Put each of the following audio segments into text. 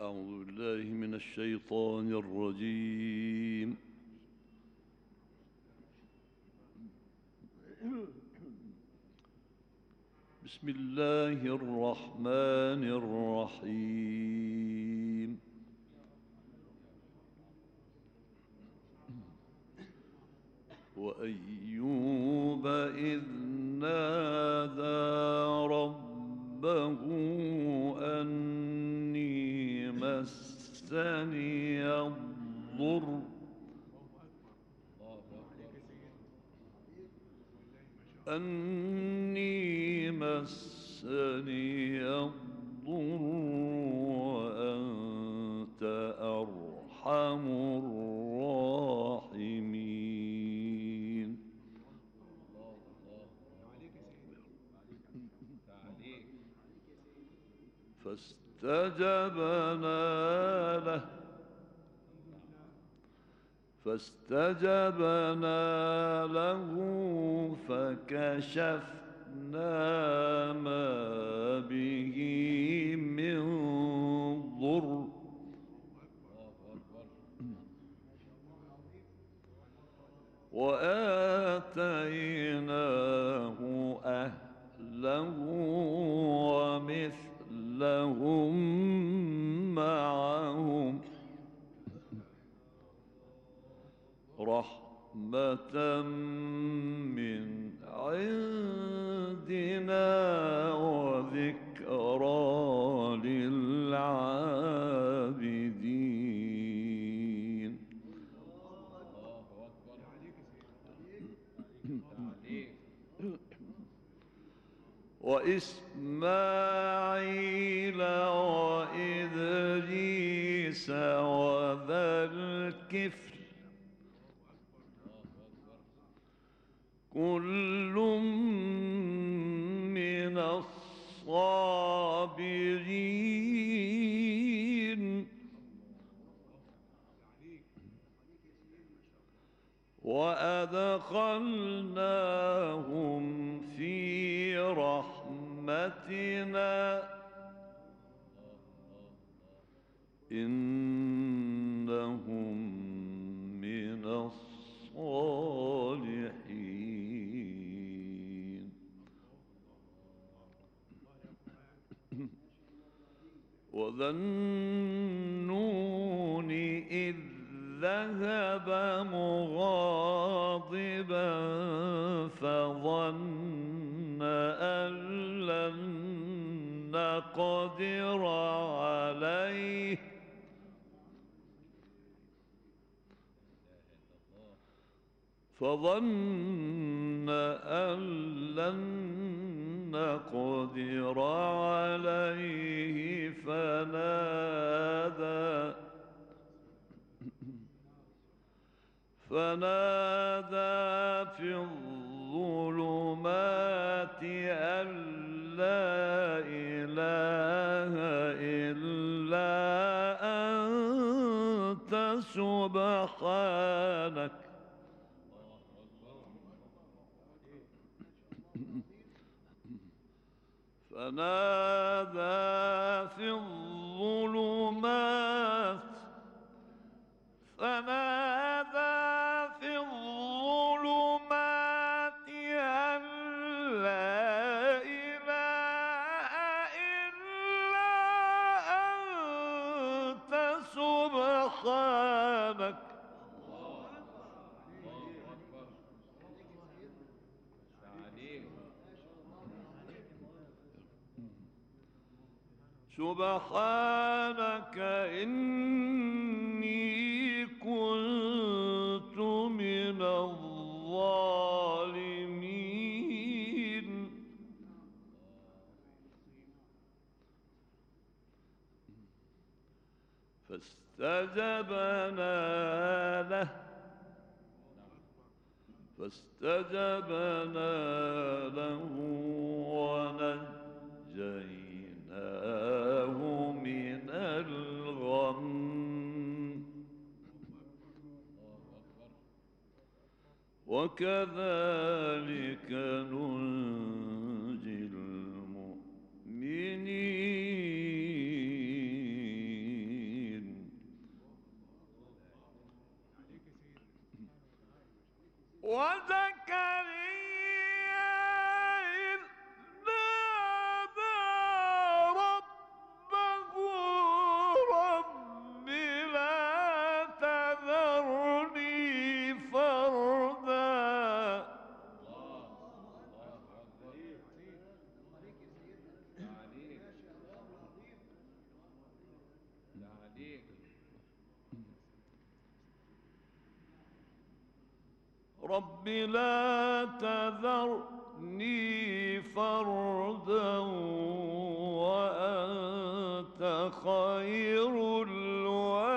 أعوذ بالله من الشيطان الرجيم. بسم الله الرحمن الرحيم. وأيوب إذ نادى ربه أني مسني الضر أني مسني الضر فاستجبنا له. فاستجبنا له فكشفنا them وأدخلناهم في رحمتنا. إنهم من الصالحين. إذ ذهب مغاضبا فظن أن لن نقدر عليه. فظن أن لن نقدر عليه. فنادى فنادى في الظلمات أن لا إله إلا أنت سبحانك. فنادى في الظلمات. فنادى سبحانك إني كنت من الظالمين. فاستجبنا له. فاستجبنا له. وكذلك ننجي المؤمنين. وذلك رب لا تذرني فردا وأنت خير الوارثين.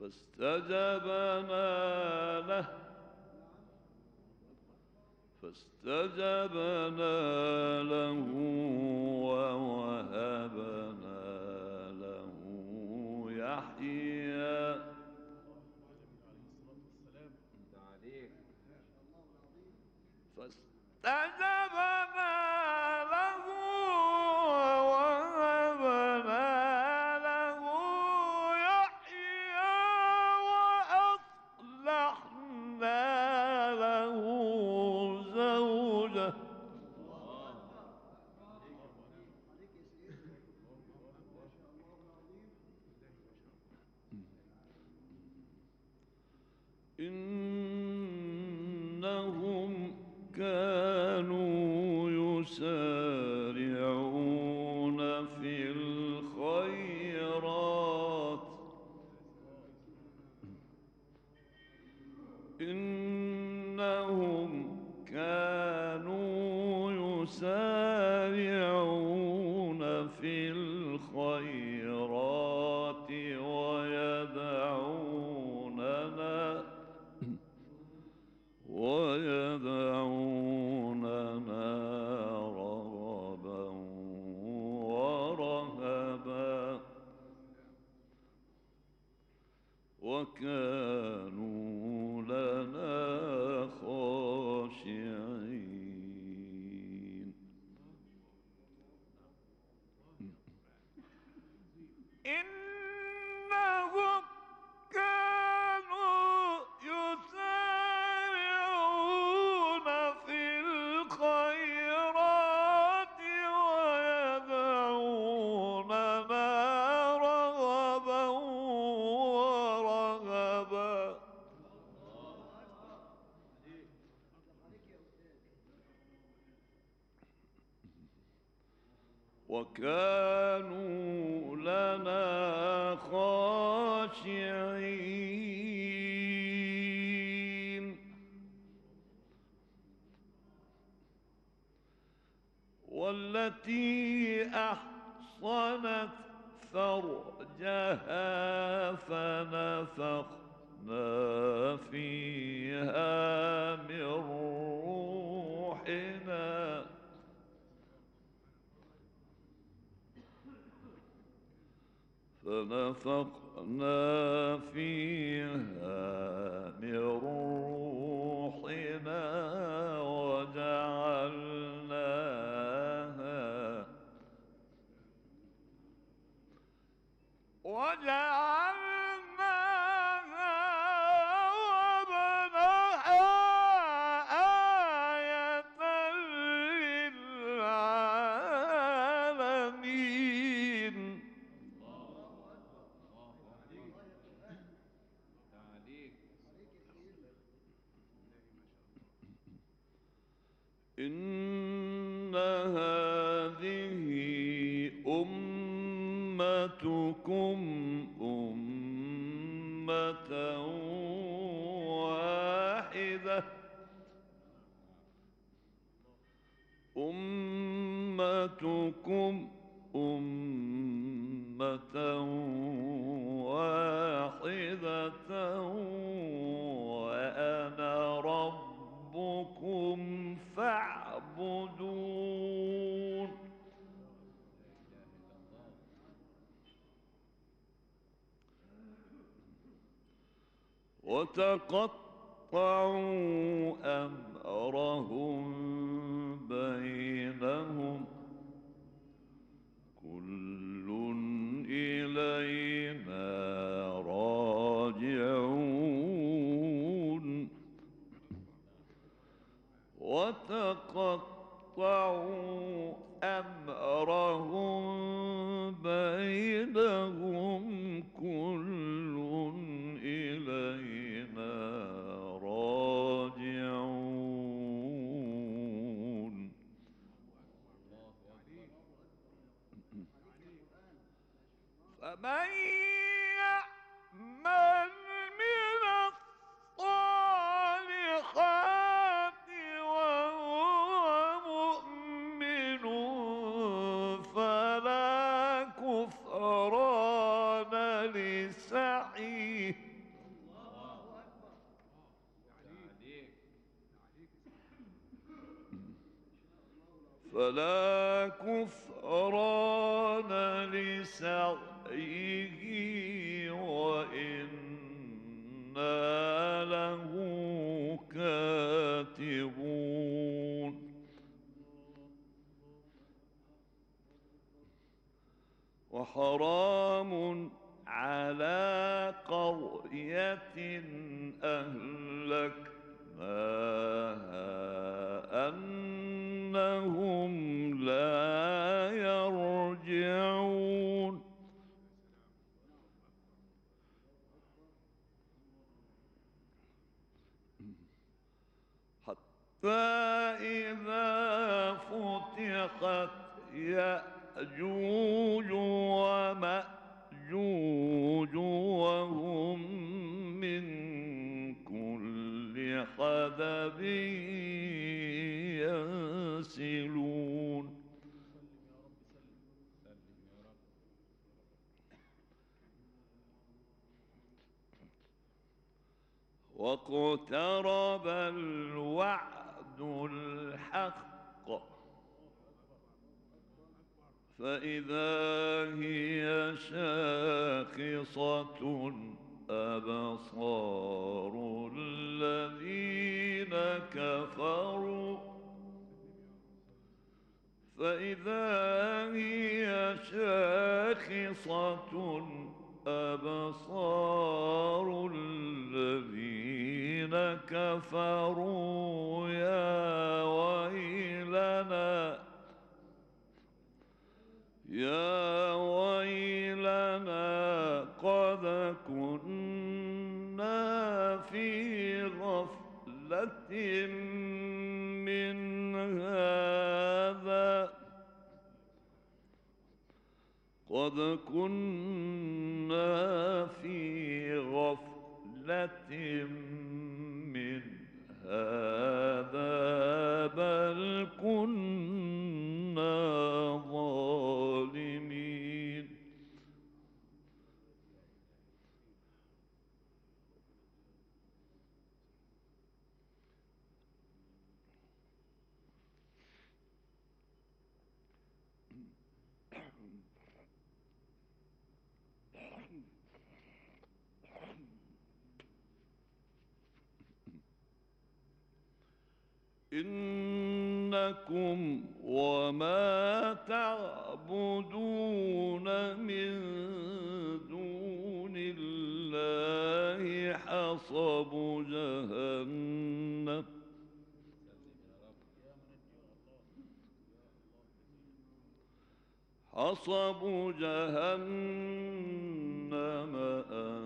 فاستجبنا له. فاستجبنا له. فرجها فنفخنا فيها من روحنا. فنفخنا فيها من روحنا أمتكم أمة واحدة. أمتكم وتقطعوا أمرهم بينهم. كل إلينا راجعون. وتقطعوا قرية أهلكناها أنهم لا يرجعون. حتى إذا فتحت يأجوج ومأجوج وهم من كل حدب ينسلون. واقترب الوعد الحق. فإذا هي شاخصة أبصار الذين كفروا. فإذا هي شاخصة أبصار الذين كفروا. يا ويلنا يا ويلنا قد كنا في غفلة من هذا. قد كنا في غفلة من هذا بل كنا إنكم وما تعبدون من دون الله حصب جهنم. حصب جهنم. أنتم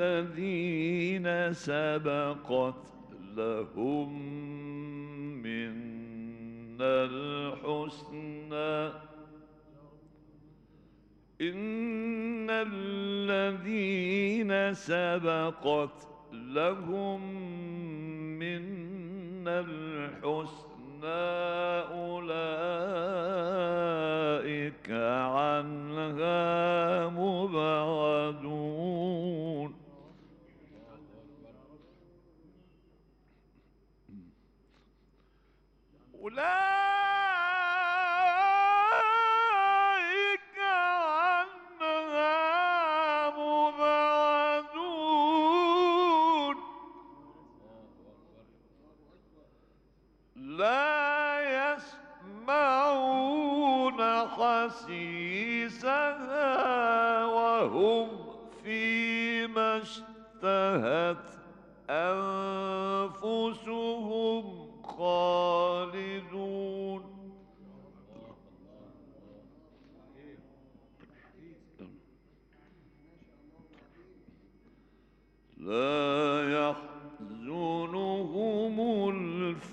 الذين سبقت لهم منا الحسنى. إن الذين سبقت لهم ولا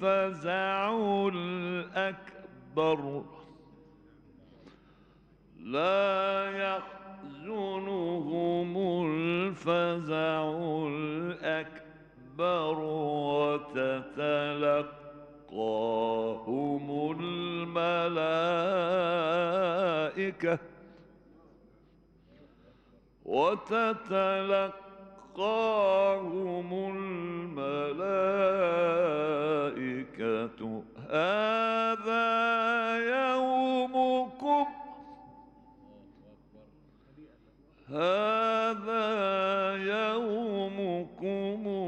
الفزع الأكبر. لا يحزنهم الفزع الأكبر وتتلقاهم الملائكة وتتلقاهم الملائكة. هذا يومكم. هذا يومكم.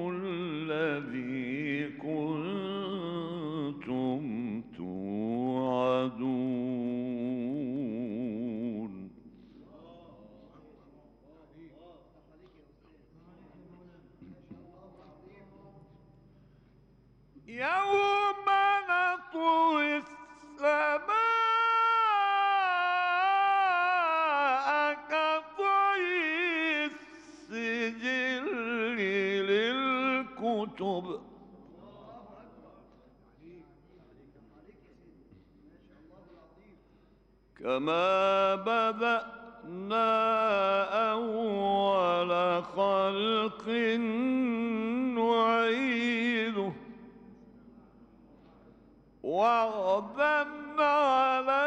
وعدا علينا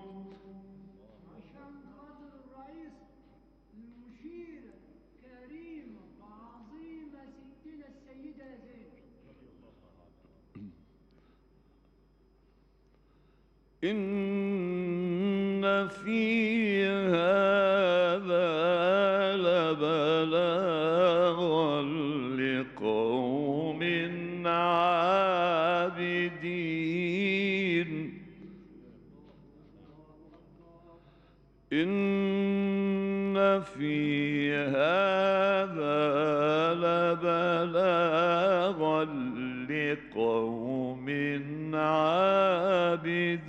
إن في هذا لبلاغا لقوم عابدين إن في هذا لبلاغا لقوم عابدين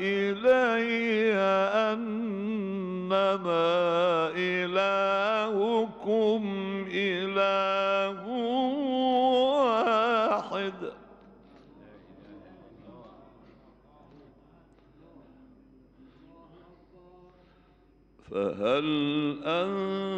إلي أنما إلهكم إله واحد. فهل أنتم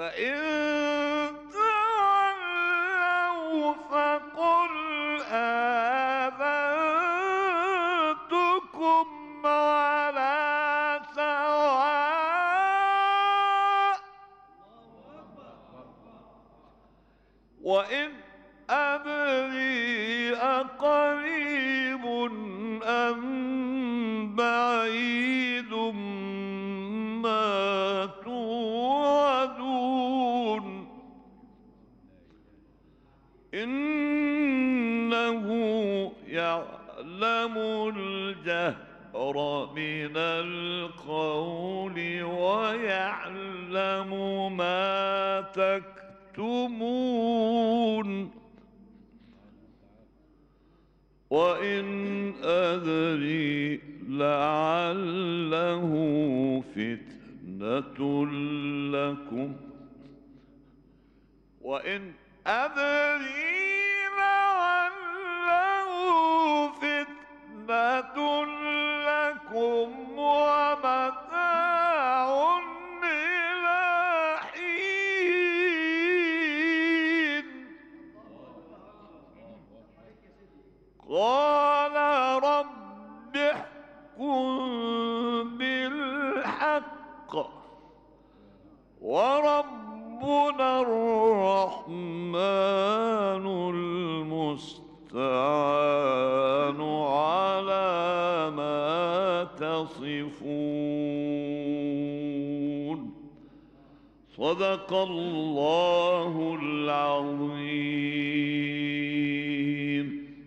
Uh, ew.